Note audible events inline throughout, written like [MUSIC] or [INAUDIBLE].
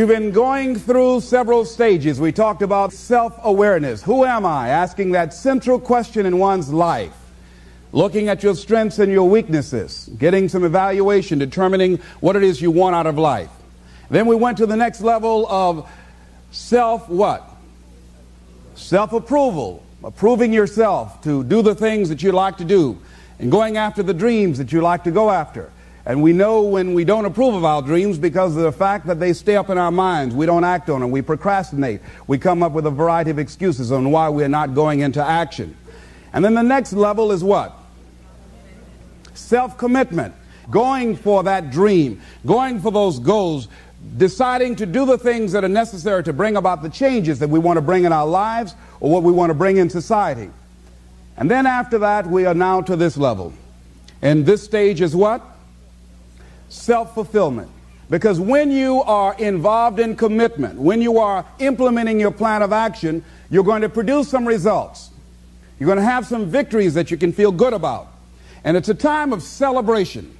We've been going through several stages. We talked about self awareness. Who am I? Asking that central question in one's life. Looking at your strengths and your weaknesses. Getting some evaluation, determining what it is you want out of life. Then we went to the next level of self what? Self approval. Approving yourself to do the things that you like to do and going after the dreams that you like to go after. And we know when we don't approve of our dreams because of the fact that they stay up in our minds. We don't act on them. We procrastinate. We come up with a variety of excuses on why we're not going into action. And then the next level is what? Self commitment. Going for that dream, going for those goals, deciding to do the things that are necessary to bring about the changes that we want to bring in our lives or what we want to bring in society. And then after that, we are now to this level. And this stage is what? Self fulfillment. Because when you are involved in commitment, when you are implementing your plan of action, you're going to produce some results. You're going to have some victories that you can feel good about. And it's a time of celebration.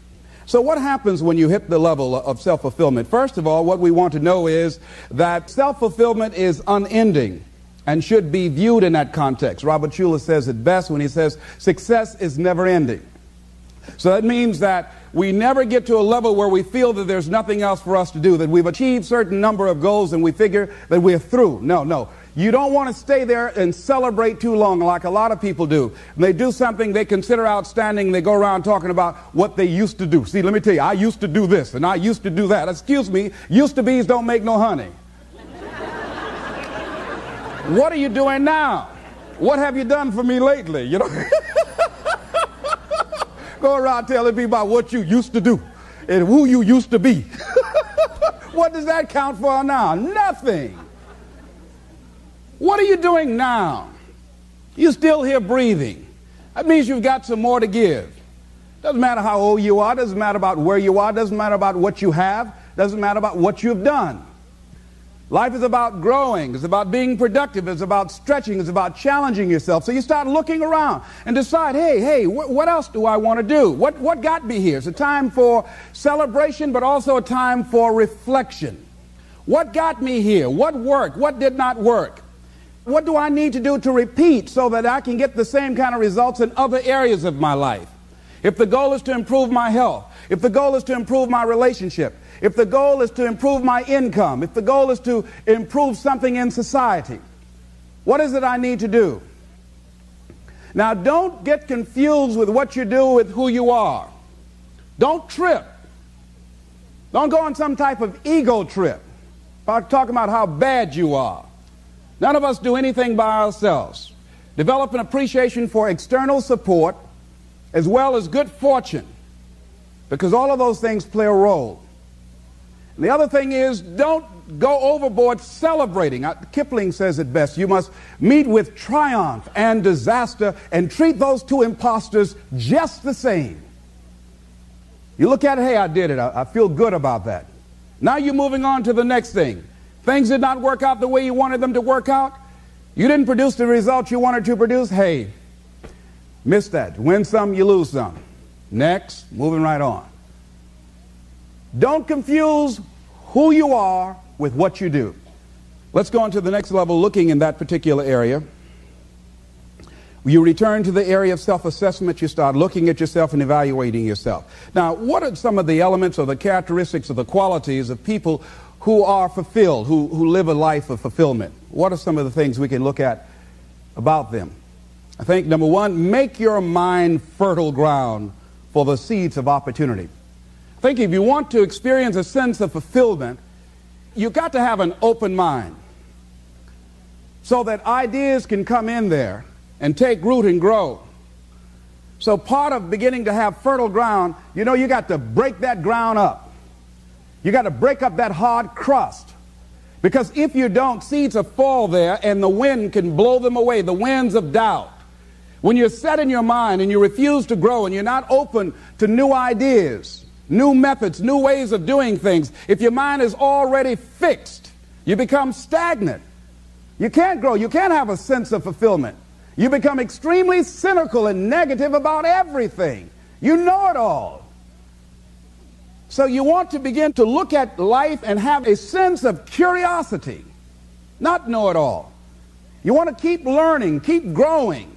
So, what happens when you hit the level of self fulfillment? First of all, what we want to know is that self fulfillment is unending and should be viewed in that context. Robert Schuller says it best when he says success is never ending. So that means that we never get to a level where we feel that there's nothing else for us to do, that we've achieved certain number of goals and we figure that we're through. No, no. You don't want to stay there and celebrate too long like a lot of people do. When they do something they consider outstanding, they go around talking about what they used to do. See, let me tell you, I used to do this and I used to do that. Excuse me, used to bees don't make no honey. what are you doing now? What have you done for me lately? You know? [LAUGHS] Go around telling people about what you used to do and who you used to be. [LAUGHS] what does that count for now? Nothing. What are you doing now? You're still here breathing. That means you've got some more to give. Doesn't matter how old you are, doesn't matter about where you are, doesn't matter about what you have, doesn't matter about what you've done. Life is about growing, it's about being productive, it's about stretching, it's about challenging yourself. So you start looking around and decide, hey, hey, wh- what else do I want to do? What, what got me here? It's a time for celebration, but also a time for reflection. What got me here? What worked? What did not work? What do I need to do to repeat so that I can get the same kind of results in other areas of my life? If the goal is to improve my health, if the goal is to improve my relationship, if the goal is to improve my income, if the goal is to improve something in society, what is it I need to do? Now, don't get confused with what you do with who you are. Don't trip. Don't go on some type of ego trip about talking about how bad you are. None of us do anything by ourselves. Develop an appreciation for external support as well as good fortune because all of those things play a role. And the other thing is, don't go overboard celebrating. Uh, Kipling says it best. You must meet with triumph and disaster and treat those two impostors just the same. You look at it, hey, I did it. I, I feel good about that. Now you're moving on to the next thing. Things did not work out the way you wanted them to work out. You didn't produce the results you wanted to produce. Hey, miss that. Win some, you lose some. Next, moving right on. Don't confuse who you are with what you do. Let's go on to the next level, looking in that particular area. You return to the area of self assessment, you start looking at yourself and evaluating yourself. Now, what are some of the elements or the characteristics or the qualities of people who are fulfilled, who, who live a life of fulfillment? What are some of the things we can look at about them? I think number one, make your mind fertile ground for the seeds of opportunity. Think if you want to experience a sense of fulfillment, you've got to have an open mind so that ideas can come in there and take root and grow. So part of beginning to have fertile ground, you know, you got to break that ground up. You got to break up that hard crust. Because if you don't, seeds will fall there and the wind can blow them away, the winds of doubt. When you're set in your mind and you refuse to grow and you're not open to new ideas, new methods, new ways of doing things. If your mind is already fixed, you become stagnant. You can't grow. You can't have a sense of fulfillment. You become extremely cynical and negative about everything. You know it all. So you want to begin to look at life and have a sense of curiosity, not know it all. You want to keep learning, keep growing,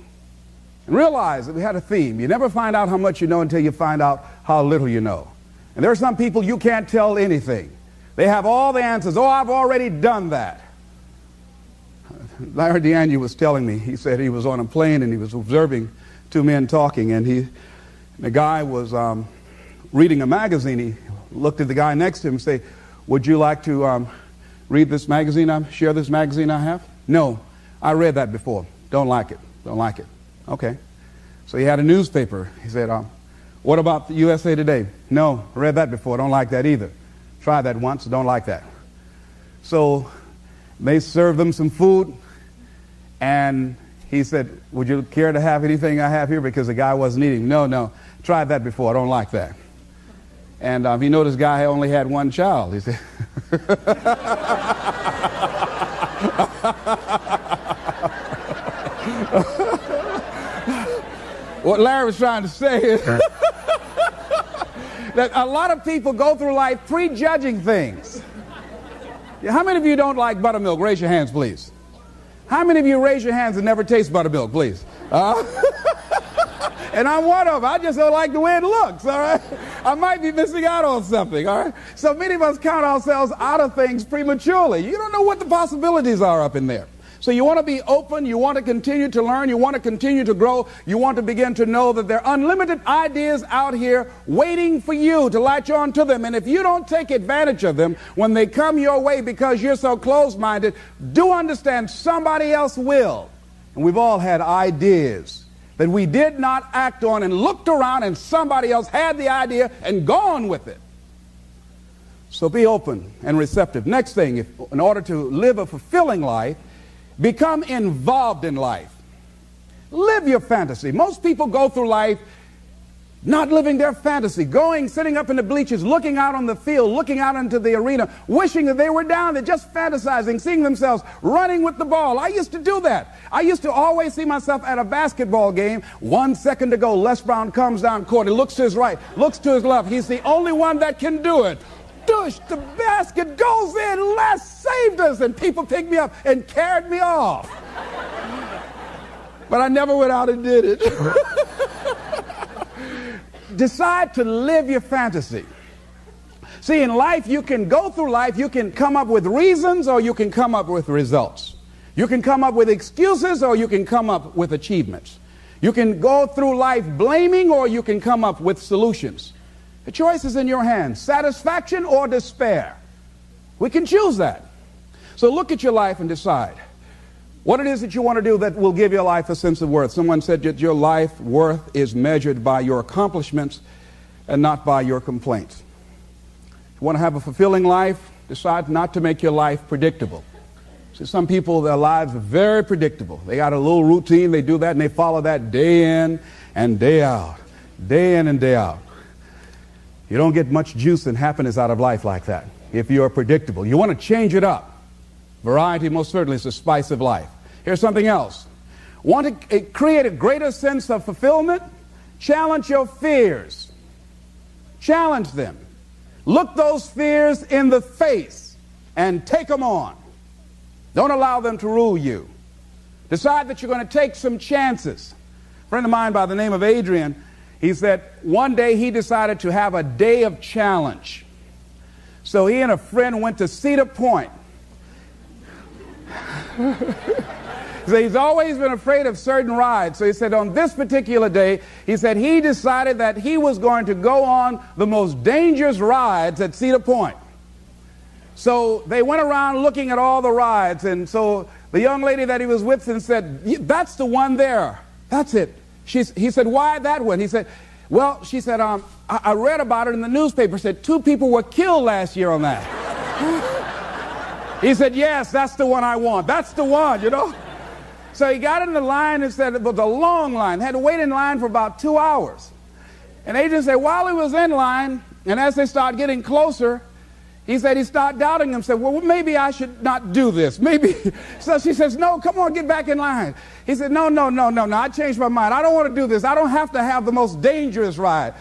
and realize that we had a theme. You never find out how much you know until you find out how little you know. And there are some people you can't tell anything. They have all the answers. Oh, I've already done that. Larry DiAngi was telling me, he said he was on a plane and he was observing two men talking, and he, the guy was um, reading a magazine. He looked at the guy next to him and said, Would you like to um, read this magazine? I share this magazine I have? No, I read that before. Don't like it. Don't like it. Okay. So he had a newspaper. He said, um, What about the USA Today? No, read that before. Don't like that either. Try that once. Don't like that. So they served them some food, and he said, Would you care to have anything I have here? Because the guy wasn't eating. No, no. Tried that before. I don't like that. And um, he noticed guy only had one child. He said, [LAUGHS] What Larry was trying to say is that a lot of people go through life prejudging things. How many of you don't like buttermilk? Raise your hands, please. How many of you raise your hands and never taste buttermilk, please? Uh, [LAUGHS] and I'm one of them. I just don't like the way it looks, all right? I might be missing out on something, all right? So many of us count ourselves out of things prematurely. You don't know what the possibilities are up in there. So you want to be open, you want to continue to learn, you want to continue to grow, you want to begin to know that there are unlimited ideas out here waiting for you to latch on to them. And if you don't take advantage of them when they come your way because you're so closed minded, do understand somebody else will. And we've all had ideas that we did not act on and looked around and somebody else had the idea and gone with it. So be open and receptive. Next thing, if, in order to live a fulfilling life, Become involved in life. Live your fantasy. Most people go through life not living their fantasy, going, sitting up in the bleachers, looking out on the field, looking out into the arena, wishing that they were down there, just fantasizing, seeing themselves running with the ball. I used to do that. I used to always see myself at a basketball game. One second to go, Les Brown comes down court. He looks to his right, looks to his left. He's the only one that can do it. Dush, the basket goes in. Les saved us. And people picked me up and carried me off. But I never went out and did it. [LAUGHS] Decide to live your fantasy. See, in life, you can go through life, you can come up with reasons or you can come up with results. You can come up with excuses or you can come up with achievements. You can go through life blaming or you can come up with solutions. The choice is in your hands satisfaction or despair. We can choose that. So look at your life and decide what it is that you want to do that will give your life a sense of worth. Someone said that your life worth is measured by your accomplishments and not by your complaints. If you want to have a fulfilling life, decide not to make your life predictable. See, some people, their lives are very predictable. They got a little routine, they do that, and they follow that day in and day out, day in and day out. You don't get much juice and happiness out of life like that if you're predictable. You want to change it up. Variety most certainly is the spice of life. Here's something else. Want to eh, create a greater sense of fulfillment? Challenge your fears. Challenge them. Look those fears in the face and take them on. Don't allow them to rule you. Decide that you're going to take some chances. A friend of mine by the name of Adrian he said one day he decided to have a day of challenge. So he and a friend went to Cedar Point. [LAUGHS] so he's always been afraid of certain rides. So he said on this particular day, he said he decided that he was going to go on the most dangerous rides at Cedar Point. So they went around looking at all the rides, and so the young lady that he was with and said, That's the one there. That's it. He said, why that one? He said, well, she said, um, I, I read about it in the newspaper. Said two people were killed last year on that. he said, yes, that's the one I want. That's the one, you know. So he got in the line and said it was a long line. Had to wait in line for about two hours. And they just said while he was in line, and as they started getting closer, He said he started doubting himself. Well, maybe I should not do this. Maybe. [LAUGHS] So she says, No, come on, get back in line. He said, No, no, no, no, no. I changed my mind. I don't want to do this. I don't have to have the most dangerous ride.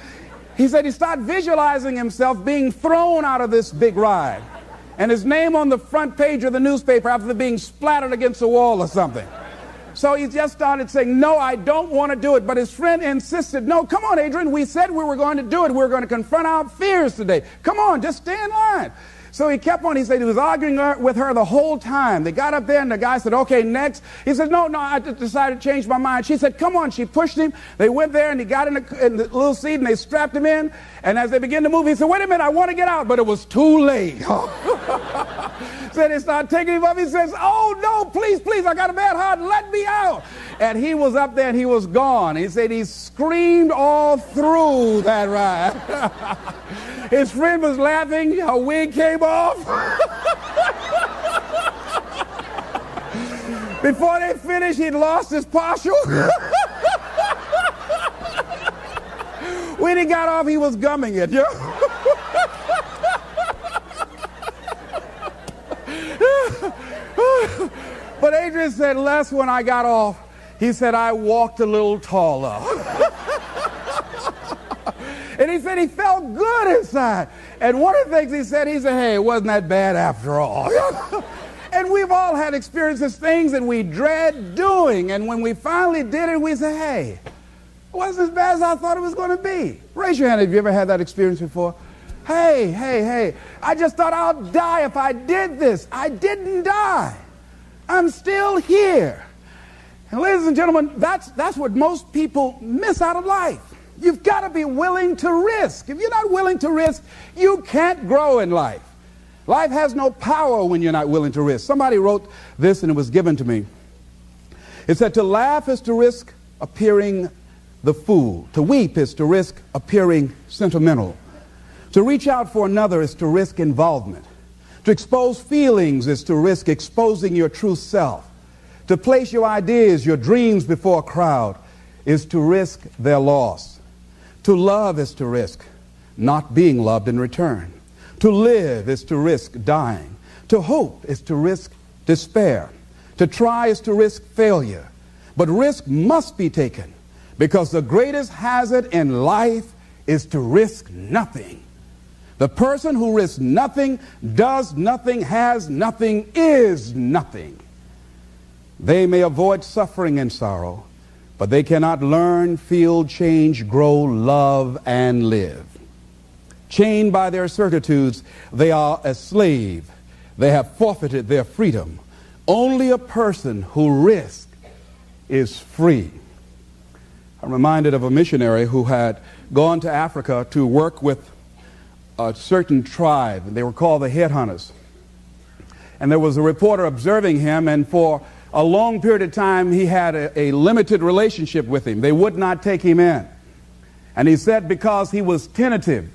He said he started visualizing himself being thrown out of this big ride and his name on the front page of the newspaper after being splattered against a wall or something. So he just started saying, No, I don't want to do it. But his friend insisted, No, come on, Adrian. We said we were going to do it. We are going to confront our fears today. Come on, just stay in line. So he kept on. He said he was arguing with her the whole time. They got up there, and the guy said, Okay, next. He said, No, no, I decided to change my mind. She said, Come on. She pushed him. They went there, and he got in the, in the little seat, and they strapped him in. And as they began to move, he said, Wait a minute, I want to get out. But it was too late. [LAUGHS] said they started taking him up. He says, Oh, no, please, please, I got a bad heart. Let me out. And he was up there and he was gone. He said he screamed all through that ride. [LAUGHS] His friend was laughing. Her wig came off. Before they finished, he'd lost his partial. when he got off, he was gumming it. Know? but Adrian said, Les, when I got off, he said, I walked a little taller. [LAUGHS] and he said he felt good inside. And one of the things he said, he said, hey, it wasn't that bad after all. [LAUGHS] and we've all had experiences, things that we dread doing. And when we finally did it, we say, hey, it wasn't as bad as I thought it was going to be. Raise your hand if you ever had that experience before. Hey, hey, hey, I just thought I'll die if I did this. I didn't die. I'm still here. And ladies and gentlemen, that's, that's what most people miss out of life. You've got to be willing to risk. If you're not willing to risk, you can't grow in life. Life has no power when you're not willing to risk. Somebody wrote this and it was given to me. It said, To laugh is to risk appearing the fool, to weep is to risk appearing sentimental. To reach out for another is to risk involvement. To expose feelings is to risk exposing your true self. To place your ideas, your dreams before a crowd is to risk their loss. To love is to risk not being loved in return. To live is to risk dying. To hope is to risk despair. To try is to risk failure. But risk must be taken because the greatest hazard in life is to risk nothing. The person who risks nothing, does nothing, has nothing, is nothing. They may avoid suffering and sorrow, but they cannot learn, feel, change, grow, love, and live. Chained by their certitudes, they are a slave. They have forfeited their freedom. Only a person who risks is free. I'm reminded of a missionary who had gone to Africa to work with a certain tribe. They were called the headhunters. And there was a reporter observing him, and for a long period of time, he had a, a, limited relationship with him. They would not take him in. And he said because he was tentative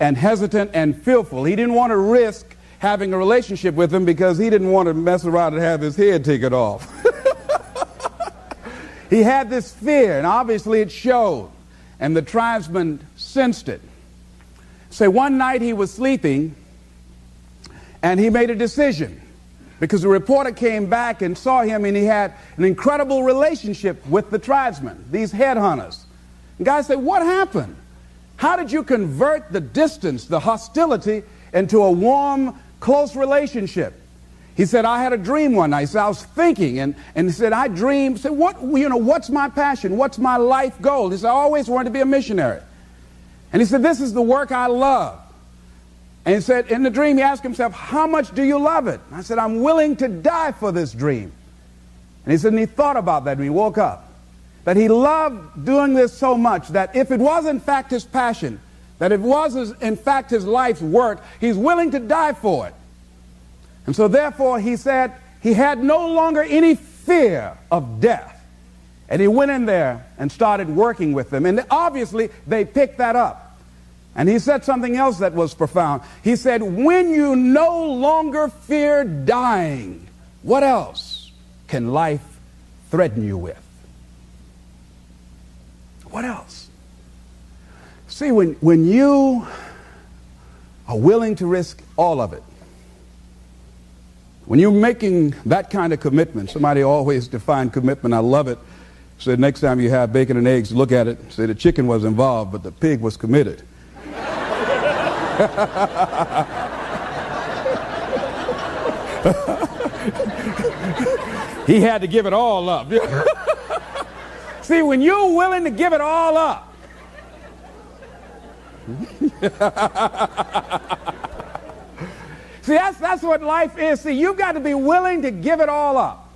and hesitant and fearful, he didn't want to risk having a relationship with him because he didn't want to mess around and have his head taken off. [LAUGHS] he had this fear, and obviously it showed. And the tribesmen sensed it. Say, one night he was sleeping and he made a decision because the reporter came back and saw him and he had an incredible relationship with the tribesmen, these headhunters. And guys say, What happened? How did you convert the distance, the hostility, into a warm, close relationship? He said, I had a dream one night. Said, I was thinking, and, and he said, I dreamed. Said, what, you know, what's my passion? What's my life goal? He said, I always wanted to be a missionary. And he said, This is the work I love. And he said, in the dream, he asked himself, How much do you love it? I said, I'm willing to die for this dream. And he said, and he thought about that when he woke up. That he loved doing this so much that if it was in fact his passion, that it was in fact his life's work, he's willing to die for it. And so therefore, he said, he had no longer any fear of death. And he went in there and started working with them. And obviously, they picked that up. And he said something else that was profound. He said, When you no longer fear dying, what else can life threaten you with? What else? See, when, when you are willing to risk all of it. When you're making that kind of commitment, somebody always defined commitment, I love it. Said next time you have bacon and eggs, look at it. Say the chicken was involved, but the pig was committed. He had to give it all up. [LAUGHS] See, when you're willing to give it all up, [LAUGHS] See, that's, that's what life is. See, you've got to be willing to give it all up.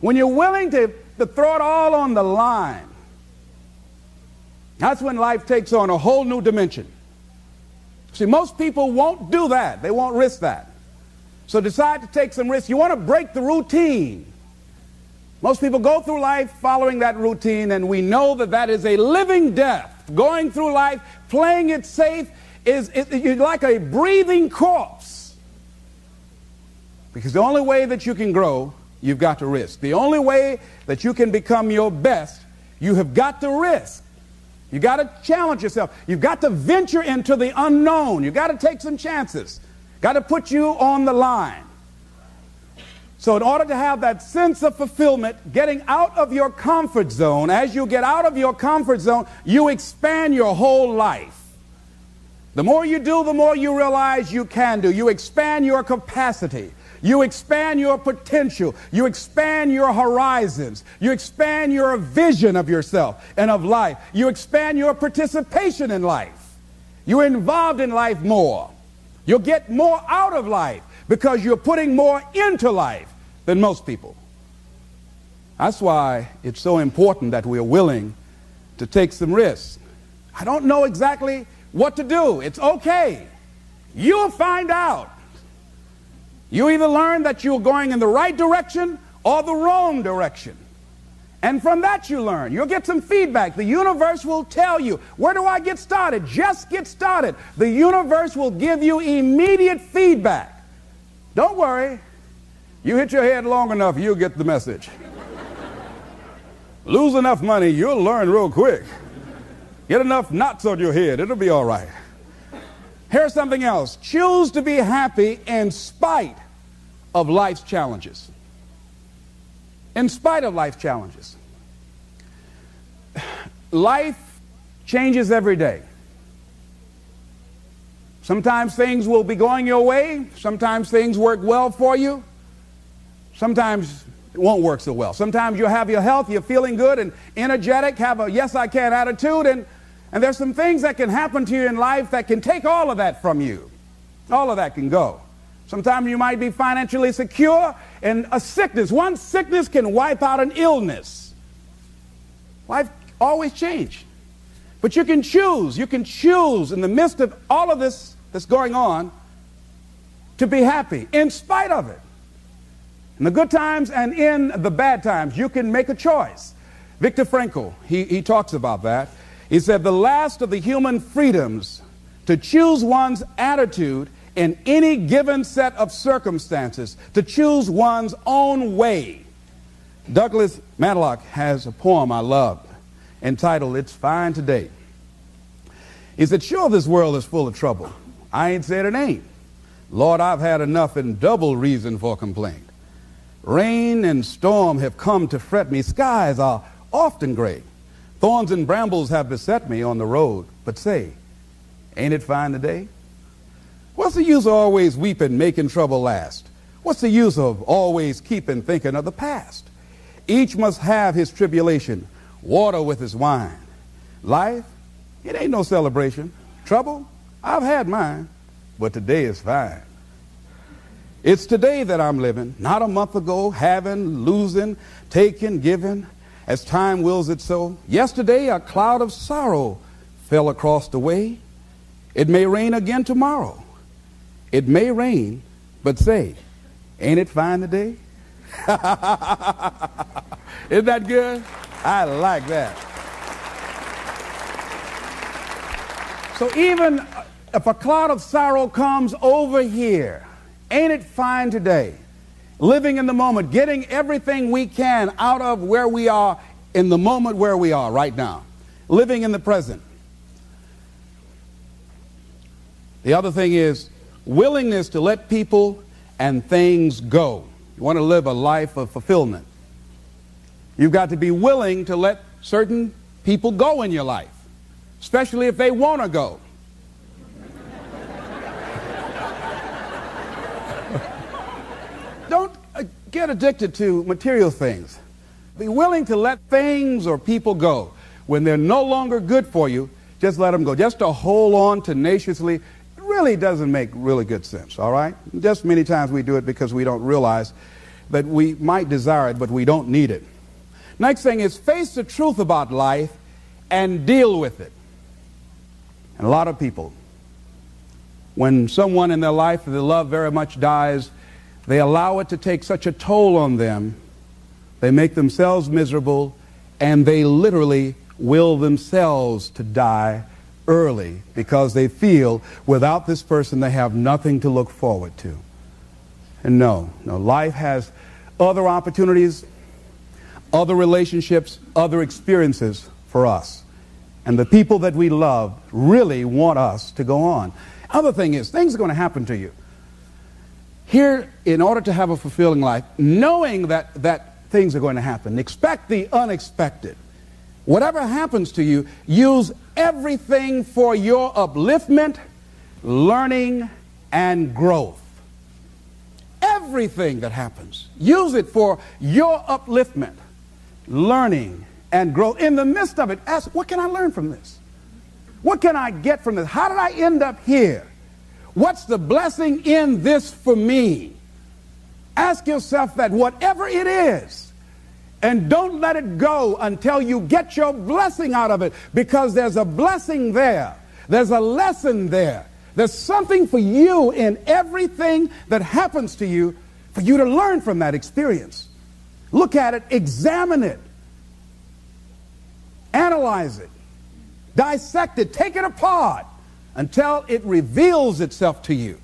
When you're willing to, to throw it all on the line, that's when life takes on a whole new dimension. See, most people won't do that. They won't risk that. So decide to take some risks. You want to break the routine. Most people go through life following that routine, and we know that that is a living death. Going through life, playing it safe, is, is, is like a breathing corpse. Because the only way that you can grow, you've got to risk. The only way that you can become your best, you have got to risk. You got to challenge yourself. You've got to venture into the unknown. You've got to take some chances. Got to put you on the line. So, in order to have that sense of fulfillment, getting out of your comfort zone, as you get out of your comfort zone, you expand your whole life. The more you do, the more you realize you can do. You expand your capacity. You expand your potential. You expand your horizons. You expand your vision of yourself and of life. You expand your participation in life. You're involved in life more. You'll get more out of life because you're putting more into life than most people. That's why it's so important that we're willing to take some risks. I don't know exactly what to do. It's okay. You'll find out. You either learn that you're going in the right direction or the wrong direction. And from that you learn. You'll get some feedback. The universe will tell you, where do I get started? Just get started. The universe will give you immediate feedback. Don't worry. You hit your head long enough, you'll get the message. [LAUGHS] Lose enough money, you'll learn real quick. Get enough knots on your head, it'll be all right. Here's something else choose to be happy in spite of life's challenges. In spite of life's challenges. Life changes every day. Sometimes things will be going your way. Sometimes things work well for you. Sometimes it won't work so well. Sometimes you'll have your health, you're feeling good and energetic, have a yes, I can attitude, and and there's some things that can happen to you in life that can take all of that from you. All of that can go. Sometimes you might be financially secure and a sickness, one sickness can wipe out an illness. Life always change. But you can choose, you can choose in the midst of all of this that's going on to be happy in spite of it. In the good times and in the bad times, you can make a choice. Viktor Frankl, he, he talks about that. He said, the last of the human freedoms to choose one's attitude in any given set of circumstances, to choose one's own way. Douglas Malloch has a poem I love entitled It's Fine Today. He said, Sure, this world is full of trouble. I ain't said it ain't. Lord, I've had enough and double reason for complaint. Rain and storm have come to fret me. Skies are often gray. Thorns and brambles have beset me on the road, but say, ain't it fine today? What's the use of always weeping, making trouble last? What's the use of always keeping thinking of the past? Each must have his tribulation, water with his wine. Life, it ain't no celebration. Trouble, I've had mine, but today is fine. It's today that I'm living, not a month ago, having, losing, taking, giving as time wills it so. Yesterday, a cloud of sorrow fell across the way. It may rain again tomorrow. It may rain, but say, ain't it fine today? [LAUGHS] Isn't that good? I like that. So even if a cloud of sorrow comes over here, ain't it fine today? Living in the moment, getting everything we can out of where we are in the moment where we are right now, living in the present. The other thing is willingness to let people and things go. You want to live a life of fulfillment. You've got to be willing to let certain people go in your life, especially if they want to go. Don't uh, get addicted to material things. Be willing to let things or people go. When they're no longer good for you, just let them go. Just to hold on tenaciously really doesn't make really good sense, all right? Just many times we do it because we don't realize that we might desire it, but we don't need it. Next thing is face the truth about life and deal with it. And a lot of people, when someone in their life that they love very much dies, they allow it to take such a toll on them. They make themselves miserable and they literally will themselves to die early because they feel without this person they have nothing to look forward to. And no, no, life has other opportunities, other relationships, other experiences for us. And the people that we love really want us to go on. Other thing is, things are going to happen to you. Here, in order to have a fulfilling life, knowing that, that things are going to happen, expect the unexpected. Whatever happens to you, use everything for your upliftment, learning, and growth. Everything that happens, use it for your upliftment, learning, and growth. In the midst of it, ask, what can I learn from this? What can I get from this? How did I end up here? What's the blessing in this for me? Ask yourself that, whatever it is. And don't let it go until you get your blessing out of it because there's a blessing there. There's a lesson there. There's something for you in everything that happens to you for you to learn from that experience. Look at it, examine it, analyze it, dissect it, take it apart until it reveals itself to you.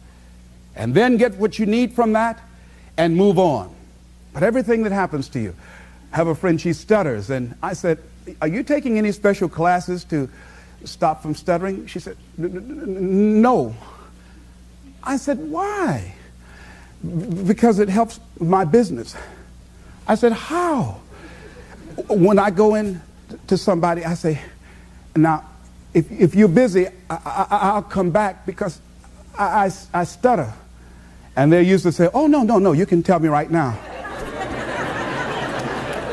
And then get what you need from that and move on. But everything that happens to you, have a friend, she stutters. And I said, Are you taking any special classes to stop from stuttering? She said, No. I said, Why? Because it helps my business. I said, How? When I go in to somebody, I say, Now, if, if you're busy, I, will come back because I, I, I stutter. And they used to say, Oh, no, no, no, you can tell me right now. [LAUGHS]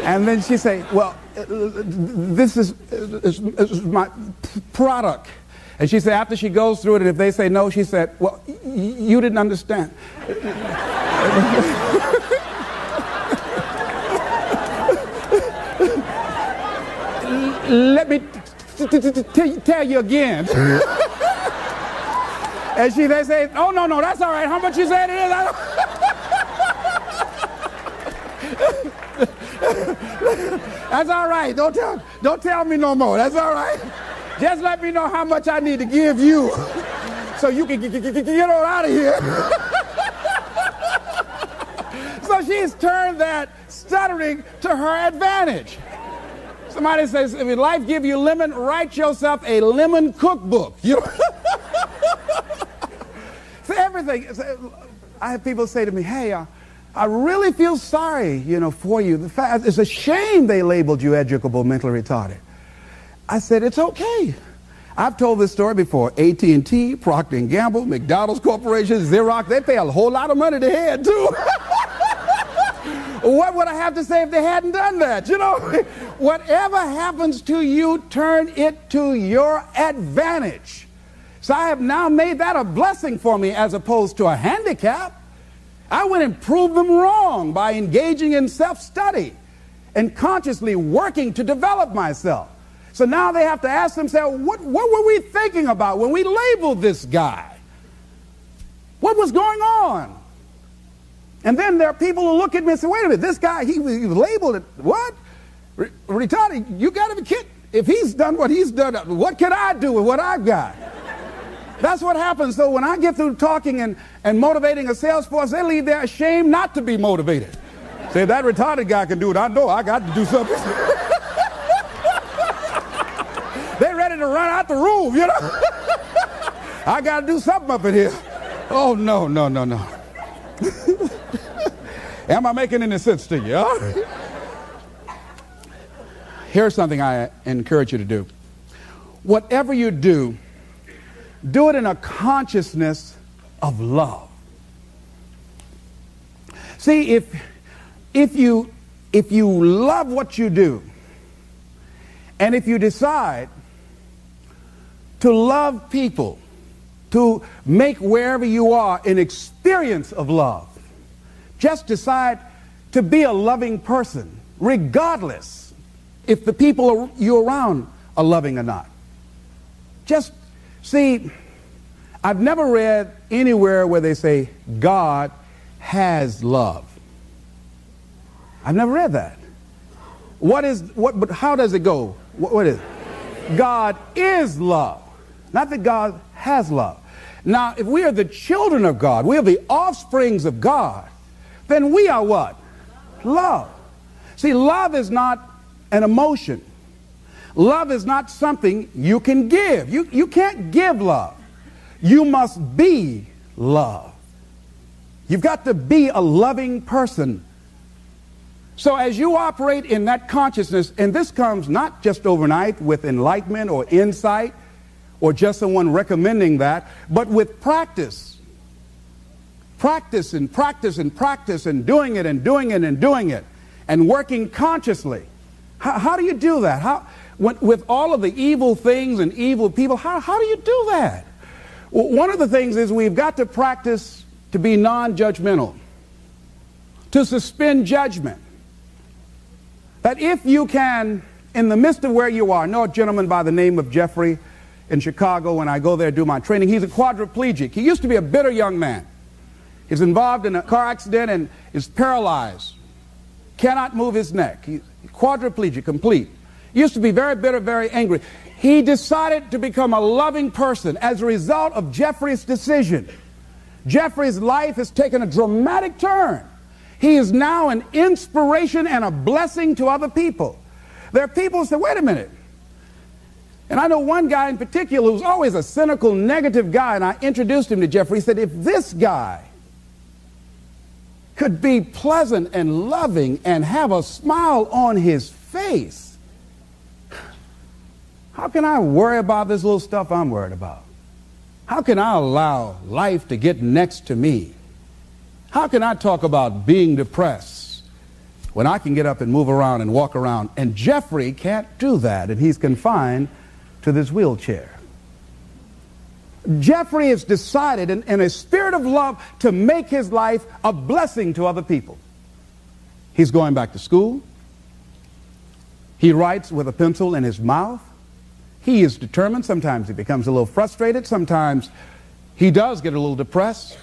And then she say, well, uh, this is, uh, is, is my product. And she said, after she goes through it, and if they say no, she said, well, you didn't understand. [LAUGHS] Let me tell you again. [LAUGHS] and she they say, oh no no that's all right. How much you said it is? [LAUGHS] That's all right. Don't tell, don't tell me no more. That's all right. Just let me know how much I need to give you [LAUGHS] so you can get, on out of here. so she's turned that stuttering to her advantage. Somebody says, if life give you lemon, write yourself a lemon cookbook. [LAUGHS] You know? so everything. I have people say to me, hey, uh, I really feel sorry, you know, for you. The fact, it's a shame they labeled you educable mentally retarded. I said, it's okay. I've told this story before. AT&T, Procter & Gamble, McDonald's Corporation, Xerox, they pay a whole lot of money to head, too. [LAUGHS] what would I have to say if they hadn't done that? You know, [LAUGHS] whatever happens to you, turn it to your advantage. So I have now made that a blessing for me as opposed to a handicap. I went and proved them wrong by engaging in self study and consciously working to develop myself. So now they have to ask themselves, what, what were we thinking about when we labeled this guy? What was going on? And then there are people who look at me and say, wait a minute, this guy, he, he was labeled it, what? retarded, you got to be kidding. If he's done what he's done, what can I do with what I've got? That's what happens. So when I get through talking and, and motivating a sales force, they leave there ashamed not to be motivated. Say, that retarded guy can do it. I know I got to do something. [LAUGHS] They're ready to run out the room, you know. [LAUGHS] I got to do something up in here. Oh, no, no, no, no. [LAUGHS] Am I making any sense to you? Here's something I encourage you to do. Whatever you do, do it in a consciousness of love. See, if, if, you, if you love what you do, and if you decide to love people, to make wherever you are an experience of love, just decide to be a loving person, regardless if the people you're around are loving or not. Just see, I've never read anywhere where they say God has love. I've never read that. What is what but how does it go? what, what is? God is love. Not that God has love. Now, if we are the children of God, we are the offsprings of God, then we are what? Love. See, love is not an emotion. Love is not something you can give. You, you can't give love. You must be love. You've got to be a loving person. So as you operate in that consciousness, and this comes not just overnight with enlightenment or insight or just someone recommending that, but with practice. Practice and practice and practice and doing it and doing it and doing it and working consciously. How, how do you do that? How, when, with all of the evil things and evil people, how, how do you do that? Well, one of the things is we've got to practice to be non judgmental, to suspend judgment. That if you can, in the midst of where you are, know a gentleman by the name of Jeffrey in Chicago when I go there do my training. He's a quadriplegic. He used to be a bitter young man. He's involved in a car accident and is paralyzed. Cannot move his neck. He's quadriplegic, complete. He Used to be very bitter, very angry. He decided to become a loving person as a result of Jeffrey's decision. Jeffrey's life has taken a dramatic turn. He is now an inspiration and a blessing to other people. There are people who say, wait a minute, and I know one guy in particular who's always a cynical, negative guy, and I introduced him to Jeffrey. He said, if this guy could be pleasant and loving and have a smile on his face, how can I worry about this little stuff I'm worried about? How can I allow life to get next to me? How can I talk about being depressed when I can get up and move around and walk around? And Jeffrey can't do that, and he's confined to this wheelchair. Jeffrey has decided in, in, a spirit of love to make his life a blessing to other people. He's going back to school. He writes with a pencil in his mouth. He is determined. Sometimes he becomes a little frustrated. Sometimes he does get a little depressed,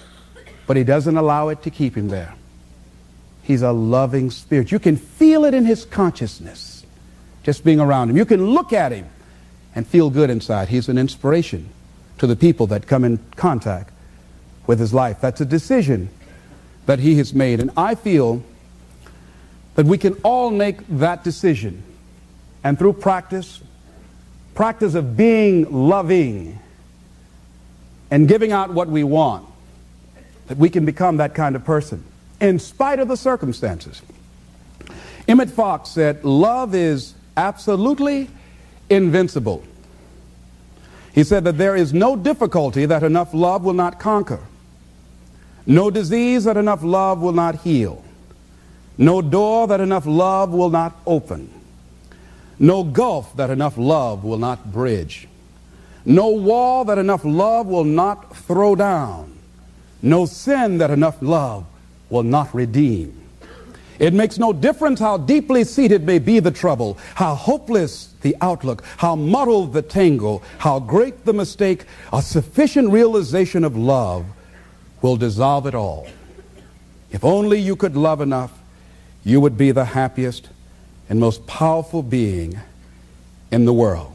but he doesn't allow it to keep him there. He's a loving spirit. You can feel it in his consciousness just being around him. You can look at him and feel good inside. He's an inspiration to the people that come in contact with his life. That's a decision that he has made. And I feel that we can all make that decision. And through practice, practice of being loving and giving out what we want, that we can become that kind of person in spite of the circumstances. Emmett Fox said, Love is absolutely invincible. He said that there is no difficulty that enough love will not conquer, no disease that enough love will not heal, no door that enough love will not open, no gulf that enough love will not bridge, no wall that enough love will not throw down, no sin that enough love will not redeem. It makes no difference how deeply seated may be the trouble, how hopeless the outlook, how muddled the tangle, how great the mistake, a sufficient realization of love will dissolve it all. If only you could love enough, you would be the happiest and most powerful being in the world.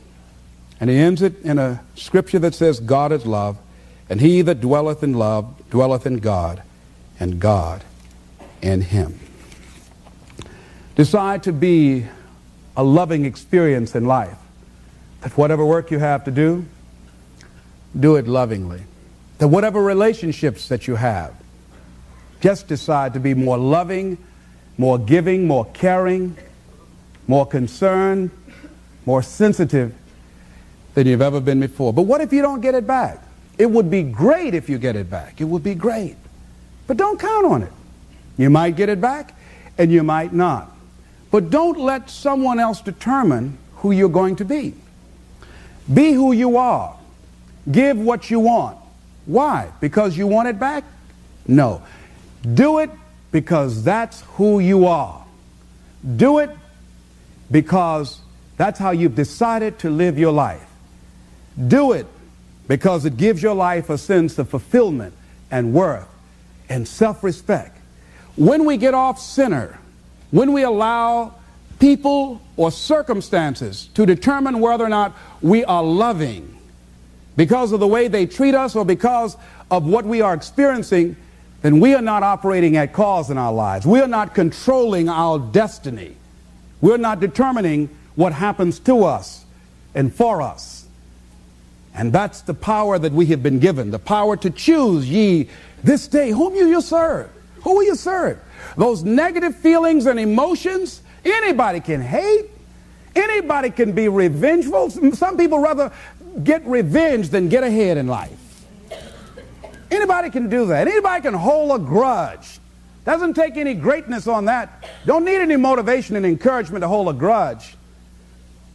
And he ends it in a scripture that says, God is love, and he that dwelleth in love dwelleth in God, and God in him. Decide to be a loving experience in life. That whatever work you have to do, do it lovingly. That whatever relationships that you have, just decide to be more loving, more giving, more caring, more concerned, more sensitive than you've ever been before. But what if you don't get it back? It would be great if you get it back. It would be great. But don't count on it. You might get it back and you might not. But don't let someone else determine who you're going to be. Be who you are. Give what you want. Why? Because you want it back? No. Do it because that's who you are. Do it because that's how you've decided to live your life. Do it because it gives your life a sense of fulfillment and worth and self respect. When we get off center, when we allow people or circumstances to determine whether or not we are loving because of the way they treat us or because of what we are experiencing, then we are not operating at cause in our lives. We are not controlling our destiny. We're not determining what happens to us and for us. And that's the power that we have been given the power to choose ye this day whom you will serve. Who will you serve? Those negative feelings and emotions, anybody can hate, anybody can be revengeful. Some people rather get revenge than get ahead in life. Anybody can do that. Anybody can hold a grudge. Doesn't take any greatness on that. Don't need any motivation and encouragement to hold a grudge.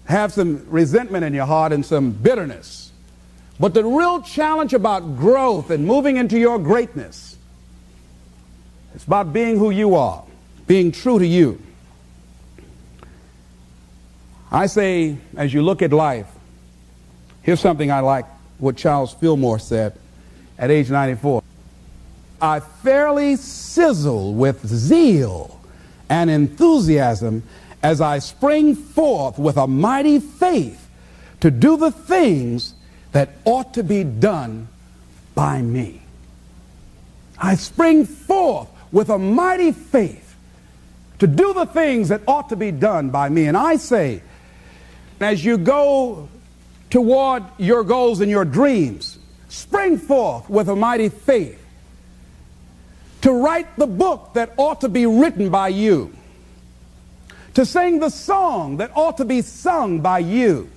Have some resentment in your heart and some bitterness. But the real challenge about growth and moving into your greatness it's about being who you are, being true to you. I say, as you look at life, here's something I like what Charles Fillmore said at age 94. I fairly sizzle with zeal and enthusiasm as I spring forth with a mighty faith to do the things that ought to be done by me. I spring forth with a mighty faith to do the things that ought to be done by me. And I say, as you go toward your goals and your dreams, spring forth with a mighty faith to write the book that ought to be written by you, to sing the song that ought to be sung by you,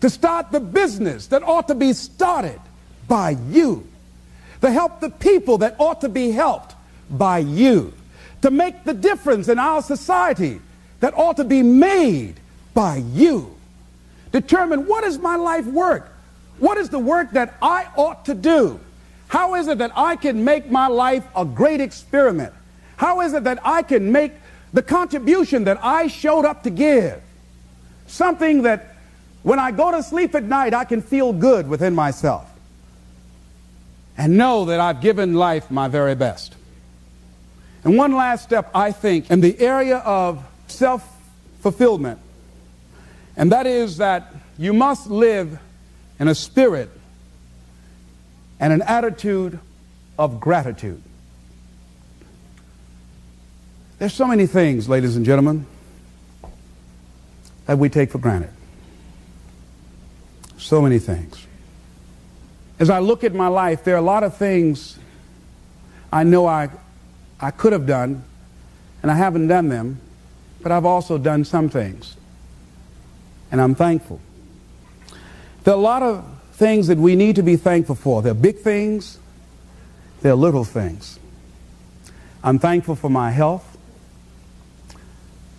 to start the business that ought to be started by you, to help the people that ought to be helped by you, to make the difference in our society that ought to be made by you. Determine what is my life work? What is the work that I ought to do? How is it that I can make my life a great experiment? How is it that I can make the contribution that I showed up to give? Something that when I go to sleep at night, I can feel good within myself and know that I've given life my very best. And one last step, I think, in the area of self fulfillment, and that is that you must live in a spirit and an attitude of gratitude. There's so many things, ladies and gentlemen, that we take for granted. So many things. As I look at my life, there are a lot of things I know I, I could have done, and I haven't done them, but I've also done some things. And I'm thankful. There are a lot of things that we need to be thankful for. They're big things, they're little things. I'm thankful for my health.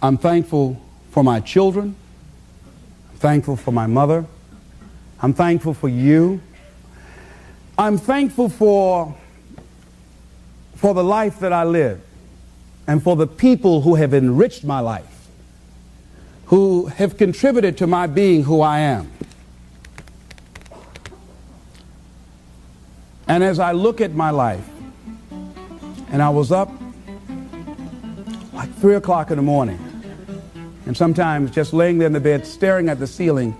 I'm thankful for my children. I'm thankful for my mother. I'm thankful for you. I'm thankful for, for the life that I live and for the people who have enriched my life, who have contributed to my being who I am. And as I look at my life, and I was up like 3 o'clock in the morning, and sometimes just laying there in the bed, staring at the ceiling,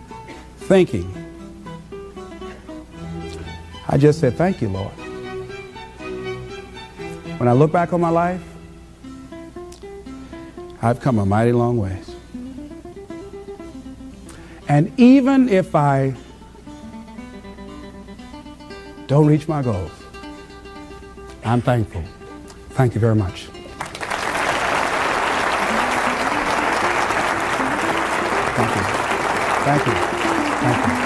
thinking, I just said, Thank you, Lord. When I look back on my life, I've come a mighty long ways. And even if I don't reach my goals. I'm thankful. Thank you very much. Thank you. Thank you. Thank you.